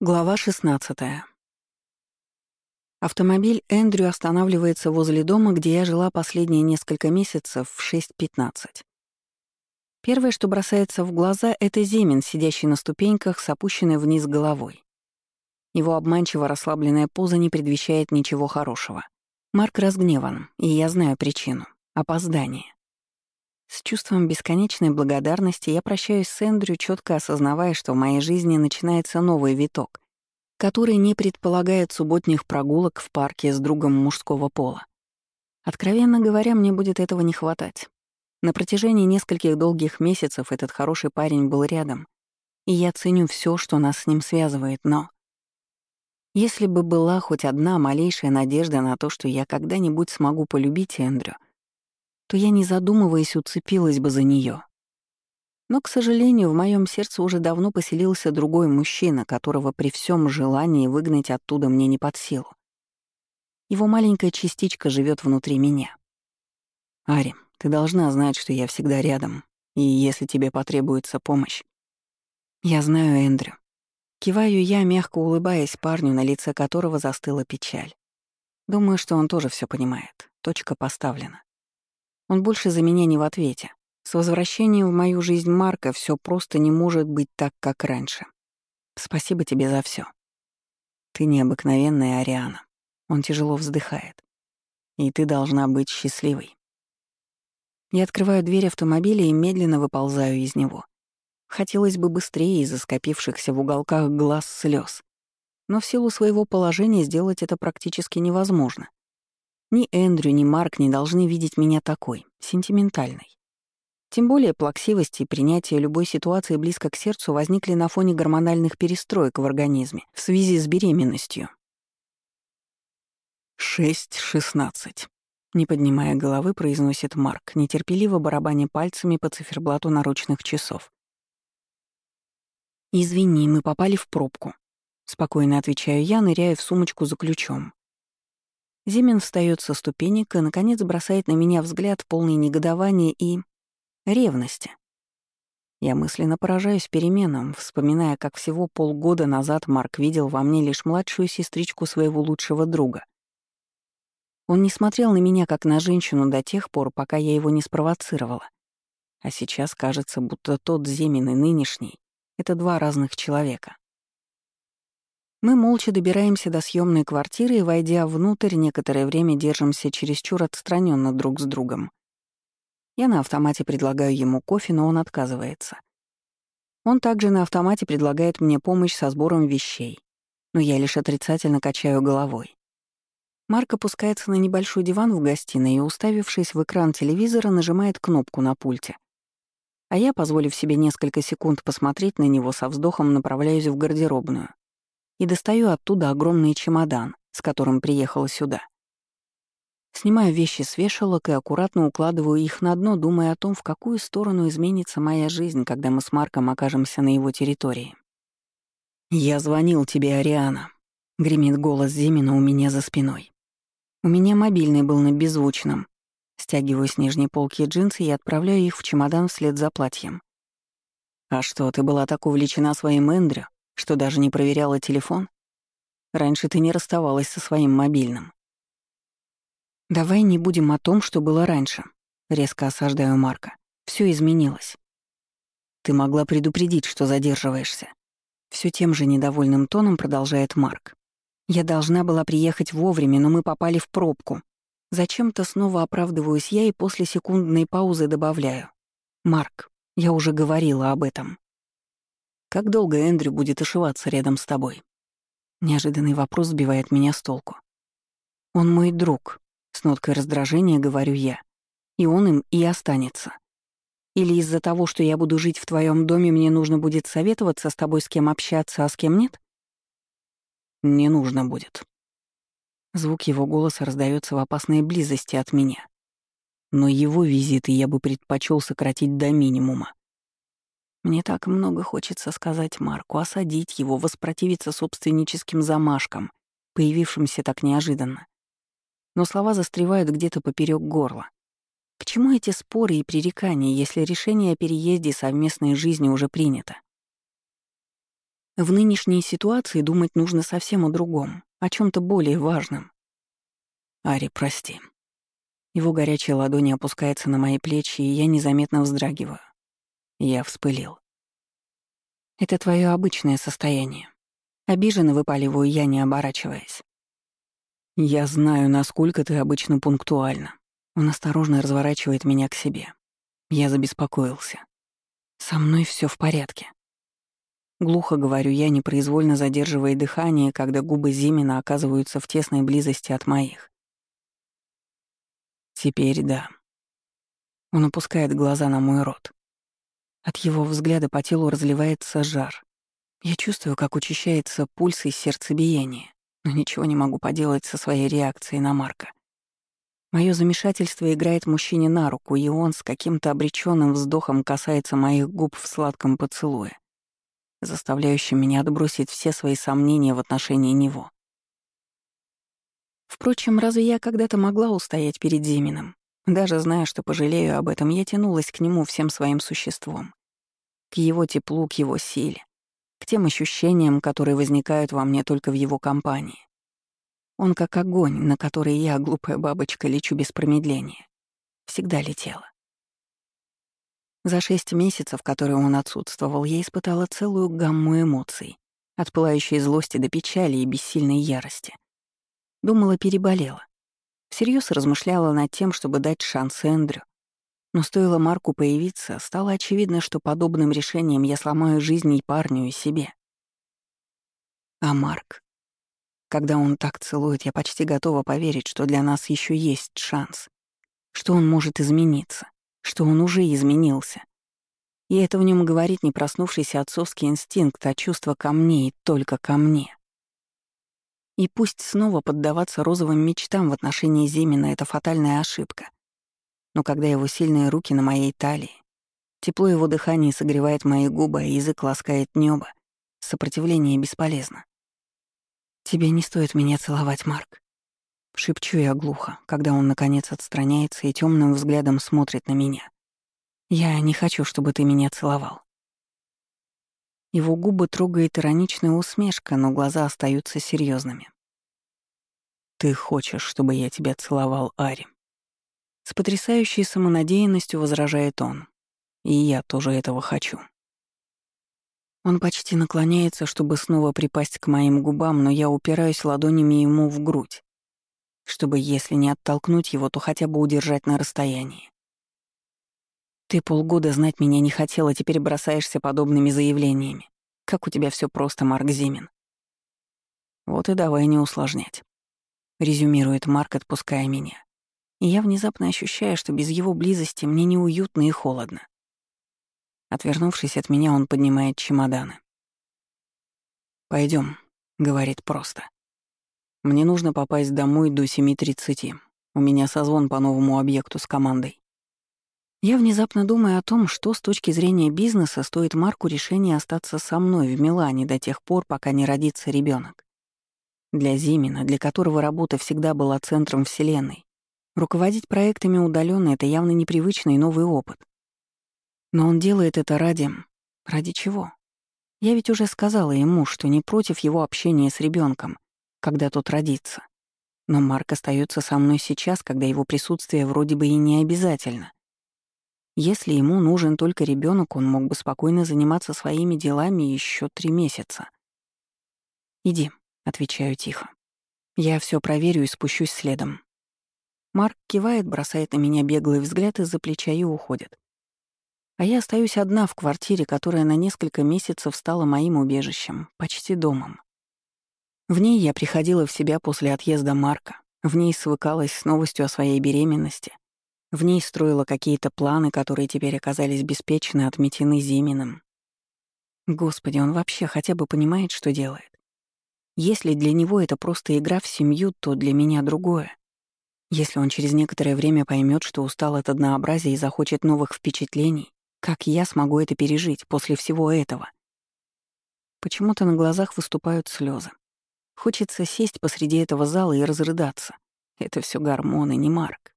Глава 16. Автомобиль Эндрю останавливается возле дома, где я жила последние несколько месяцев в 6.15. Первое, что бросается в глаза, — это Зимин, сидящий на ступеньках с опущенной вниз головой. Его обманчиво расслабленная поза не предвещает ничего хорошего. Марк разгневан, и я знаю причину — опоздание. С чувством бесконечной благодарности я прощаюсь с Эндрю, четко осознавая, что в моей жизни начинается новый виток, который не предполагает субботних прогулок в парке с другом мужского пола. Откровенно говоря, мне будет этого не хватать. На протяжении нескольких долгих месяцев этот хороший парень был рядом, и я ценю все, что нас с ним связывает, но... Если бы была хоть одна малейшая надежда на то, что я когда-нибудь смогу полюбить Эндрю, то я, не задумываясь, уцепилась бы за нее. Но, к сожалению, в моем сердце уже давно поселился другой мужчина, которого при всем желании выгнать оттуда мне не под силу. Его маленькая частичка живет внутри меня. Ари, ты должна знать, что я всегда рядом, и если тебе потребуется помощь. Я знаю Эндрю. Киваю я, мягко улыбаясь парню, на лице которого застыла печаль. Думаю, что он тоже все понимает. Точка поставлена. Он больше за меня не в ответе. С возвращением в мою жизнь Марка все просто не может быть так, как раньше. Спасибо тебе за все. Ты необыкновенная Ариана. Он тяжело вздыхает. И ты должна быть счастливой. Я открываю дверь автомобиля и медленно выползаю из него. Хотелось бы быстрее из-за скопившихся в уголках глаз слез. Но в силу своего положения сделать это практически невозможно. Ни Эндрю, ни Марк не должны видеть меня такой, сентиментальной. Тем более плаксивость и принятие любой ситуации близко к сердцу возникли на фоне гормональных перестроек в организме в связи с беременностью. «Шесть шестнадцать», — не поднимая головы, произносит Марк, нетерпеливо барабаня пальцами по циферблату наручных часов. «Извини, мы попали в пробку», — спокойно отвечаю я, ныряя в сумочку за ключом. Зимин встает со ступенек и, наконец, бросает на меня взгляд полный негодования и... ревности. Я мысленно поражаюсь переменам, вспоминая, как всего полгода назад Марк видел во мне лишь младшую сестричку своего лучшего друга. Он не смотрел на меня как на женщину до тех пор, пока я его не спровоцировала. А сейчас кажется, будто тот Зимин и нынешний — это два разных человека. Мы молча добираемся до съемной квартиры и, войдя внутрь, некоторое время держимся чересчур отстраненно друг с другом. Я на автомате предлагаю ему кофе, но он отказывается. Он также на автомате предлагает мне помощь со сбором вещей, но я лишь отрицательно качаю головой. Марк опускается на небольшой диван в гостиной и, уставившись в экран телевизора, нажимает кнопку на пульте. А я, позволив себе несколько секунд посмотреть на него, со вздохом направляюсь в гардеробную и достаю оттуда огромный чемодан, с которым приехала сюда. Снимаю вещи с вешалок и аккуратно укладываю их на дно, думая о том, в какую сторону изменится моя жизнь, когда мы с Марком окажемся на его территории. «Я звонил тебе, Ариана», — гремит голос Зимина у меня за спиной. У меня мобильный был на беззвучном. Стягиваю с нижней полки джинсы и отправляю их в чемодан вслед за платьем. «А что, ты была так увлечена своим Эндрю, что даже не проверяла телефон? Раньше ты не расставалась со своим мобильным. Давай не будем о том, что было раньше. Резко осаждаю Марка. Все изменилось. Ты могла предупредить, что задерживаешься. Все тем же недовольным тоном продолжает Марк. Я должна была приехать вовремя, но мы попали в пробку. Зачем-то снова оправдываюсь я и после секундной паузы добавляю. «Марк, я уже говорила об этом». Как долго Эндрю будет ошиваться рядом с тобой? Неожиданный вопрос сбивает меня с толку. Он мой друг, с ноткой раздражения говорю я. И он им и останется. Или из-за того, что я буду жить в твоем доме, мне нужно будет советоваться с тобой, с кем общаться, а с кем нет? Не нужно будет. Звук его голоса раздается в опасной близости от меня. Но его визиты я бы предпочел сократить до минимума. Мне так много хочется сказать Марку, осадить его, воспротивиться собственническим замашкам, появившимся так неожиданно. Но слова застревают где-то поперек горла. К чему эти споры и пререкания, если решение о переезде и совместной жизни уже принято? В нынешней ситуации думать нужно совсем о другом, о чем то более важном. «Ари, прости». Его горячая ладонь опускается на мои плечи, и я незаметно вздрагиваю. Я вспылил. «Это твое обычное состояние. Обиженно выпаливаю я, не оборачиваясь. Я знаю, насколько ты обычно пунктуальна. Он осторожно разворачивает меня к себе. Я забеспокоился. Со мной все в порядке. Глухо говорю я, непроизвольно задерживая дыхание, когда губы Зимина оказываются в тесной близости от моих. Теперь да. Он опускает глаза на мой рот. От его взгляда по телу разливается жар. Я чувствую, как учащается пульс и сердцебиение, но ничего не могу поделать со своей реакцией на Марка. Мое замешательство играет мужчине на руку, и он с каким-то обреченным вздохом касается моих губ в сладком поцелуе, заставляющим меня отбросить все свои сомнения в отношении него. Впрочем, разве я когда-то могла устоять перед Зиминым? Даже зная, что пожалею об этом, я тянулась к нему всем своим существом. К его теплу, к его силе, к тем ощущениям, которые возникают во мне только в его компании. Он как огонь, на который я, глупая бабочка, лечу без промедления. Всегда летела. За шесть месяцев, которые он отсутствовал, я испытала целую гамму эмоций, от пылающей злости до печали и бессильной ярости. Думала, переболела. Всерьез размышляла над тем, чтобы дать шанс Эндрю. Но стоило Марку появиться, стало очевидно, что подобным решением я сломаю жизнь и парню, и себе. А Марк? Когда он так целует, я почти готова поверить, что для нас еще есть шанс. Что он может измениться. Что он уже изменился. И это в нем говорит не проснувшийся отцовский инстинкт, а чувство ко мне и только ко мне. И пусть снова поддаваться розовым мечтам в отношении Зимина — это фатальная ошибка. Но когда его сильные руки на моей талии, тепло его дыхания согревает мои губы, а язык ласкает небо, сопротивление бесполезно. «Тебе не стоит меня целовать, Марк». Шепчу я глухо, когда он, наконец, отстраняется и темным взглядом смотрит на меня. «Я не хочу, чтобы ты меня целовал». Его губы трогает ироничная усмешка, но глаза остаются серьезными. «Ты хочешь, чтобы я тебя целовал, Ари?» С потрясающей самонадеянностью возражает он. «И я тоже этого хочу». Он почти наклоняется, чтобы снова припасть к моим губам, но я упираюсь ладонями ему в грудь, чтобы, если не оттолкнуть его, то хотя бы удержать на расстоянии. Ты полгода знать меня не хотела, теперь бросаешься подобными заявлениями. Как у тебя все просто, Марк Зимин. Вот и давай не усложнять. Резюмирует Марк, отпуская меня. И я внезапно ощущаю, что без его близости мне неуютно и холодно. Отвернувшись от меня, он поднимает чемоданы. Пойдем, говорит просто. «Мне нужно попасть домой до 7.30. У меня созвон по новому объекту с командой. Я внезапно думаю о том, что с точки зрения бизнеса стоит Марку решение остаться со мной в Милане до тех пор, пока не родится ребенок. Для Зимина, для которого работа всегда была центром Вселенной, руководить проектами удаленно это явно непривычный новый опыт. Но он делает это ради... Ради чего? Я ведь уже сказала ему, что не против его общения с ребенком, когда тот родится. Но Марк остается со мной сейчас, когда его присутствие вроде бы и не обязательно. Если ему нужен только ребенок, он мог бы спокойно заниматься своими делами еще три месяца. «Иди», — отвечаю тихо. «Я все проверю и спущусь следом». Марк кивает, бросает на меня беглый взгляд из-за плеча и уходит. А я остаюсь одна в квартире, которая на несколько месяцев стала моим убежищем, почти домом. В ней я приходила в себя после отъезда Марка, в ней свыкалась с новостью о своей беременности, в ней строила какие-то планы, которые теперь оказались беспечно отметены Зиминым. Господи, он вообще хотя бы понимает, что делает. Если для него это просто игра в семью, то для меня другое. Если он через некоторое время поймет, что устал от однообразия и захочет новых впечатлений, как я смогу это пережить после всего этого? Почему-то на глазах выступают слезы. Хочется сесть посреди этого зала и разрыдаться. Это все гормоны, не Марк.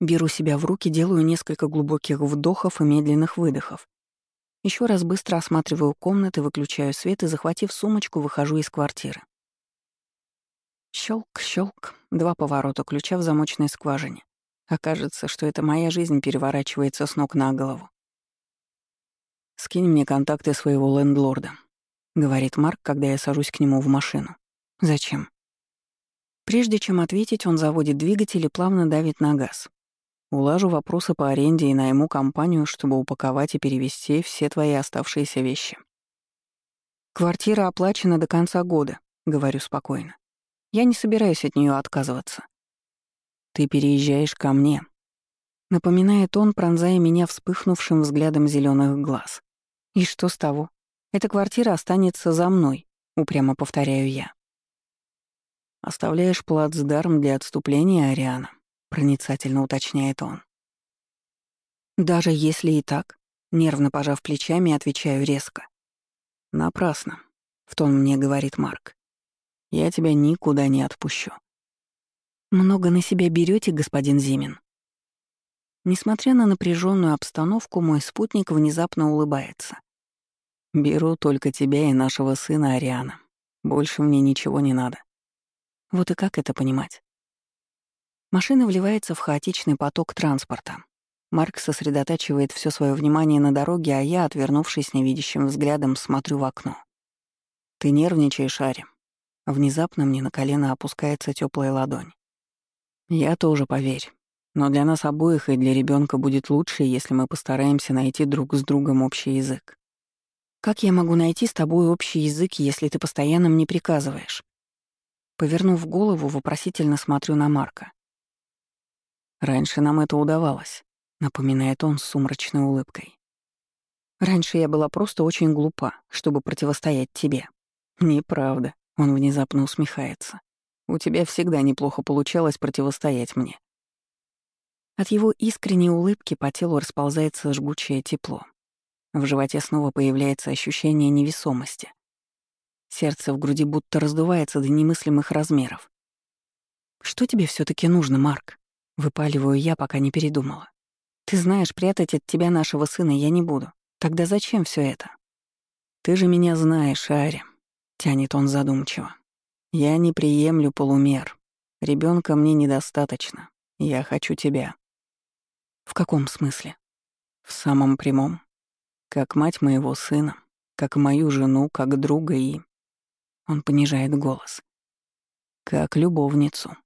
Беру себя в руки, делаю несколько глубоких вдохов и медленных выдохов. Еще раз быстро осматриваю комнаты, выключаю свет и, захватив сумочку, выхожу из квартиры. Щелк, щелк, два поворота ключа в замочной скважине. Окажется, что это моя жизнь переворачивается с ног на голову. «Скинь мне контакты своего лендлорда», — говорит Марк, когда я сажусь к нему в машину. «Зачем?» Прежде чем ответить, он заводит двигатель и плавно давит на газ. Улажу вопросы по аренде и найму компанию, чтобы упаковать и перевести все твои оставшиеся вещи. «Квартира оплачена до конца года», — говорю спокойно. «Я не собираюсь от нее отказываться». «Ты переезжаешь ко мне», — напоминает он, пронзая меня вспыхнувшим взглядом зеленых глаз. «И что с того? Эта квартира останется за мной», — упрямо повторяю я. «Оставляешь плацдарм для отступления, Ариана?» — проницательно уточняет он. «Даже если и так», — нервно пожав плечами, отвечаю резко. «Напрасно», — в тон мне говорит Марк. «Я тебя никуда не отпущу». «Много на себя берете, господин Зимин?» Несмотря на напряженную обстановку, мой спутник внезапно улыбается. «Беру только тебя и нашего сына Ариана. Больше мне ничего не надо». Вот и как это понимать? Машина вливается в хаотичный поток транспорта. Марк сосредотачивает все свое внимание на дороге, а я, отвернувшись невидящим взглядом, смотрю в окно. «Ты нервничаешь, Ари?» Внезапно мне на колено опускается теплая ладонь. «Я тоже, поверь. Но для нас обоих и для ребенка будет лучше, если мы постараемся найти друг с другом общий язык. Как я могу найти с тобой общий язык, если ты постоянно мне приказываешь?» Повернув голову, вопросительно смотрю на Марка. Раньше нам это удавалось, напоминает он с сумрачной улыбкой. Раньше я была просто очень глупа, чтобы противостоять тебе. Неправда, он внезапно усмехается. У тебя всегда неплохо получалось противостоять мне. От его искренней улыбки по телу расползается жгучее тепло. В животе снова появляется ощущение невесомости. Сердце в груди будто раздувается до немыслимых размеров. «Что тебе все таки нужно, Марк?» Выпаливаю я, пока не передумала. Ты знаешь, прятать от тебя нашего сына я не буду. Тогда зачем все это? Ты же меня знаешь, Ари. Тянет он задумчиво. Я не приемлю полумер. Ребенка мне недостаточно. Я хочу тебя. В каком смысле? В самом прямом. Как мать моего сына, как мою жену, как друга и... Он понижает голос. Как любовницу.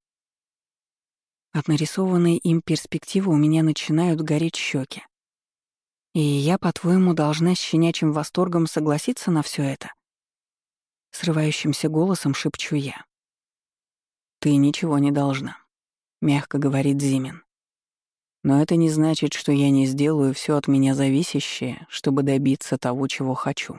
От нарисованной им перспективы у меня начинают гореть щеки. И я, по-твоему, должна с щенячьим восторгом согласиться на все это? Срывающимся голосом шепчу я. «Ты ничего не должна», — мягко говорит Зимин. «Но это не значит, что я не сделаю все от меня зависящее, чтобы добиться того, чего хочу».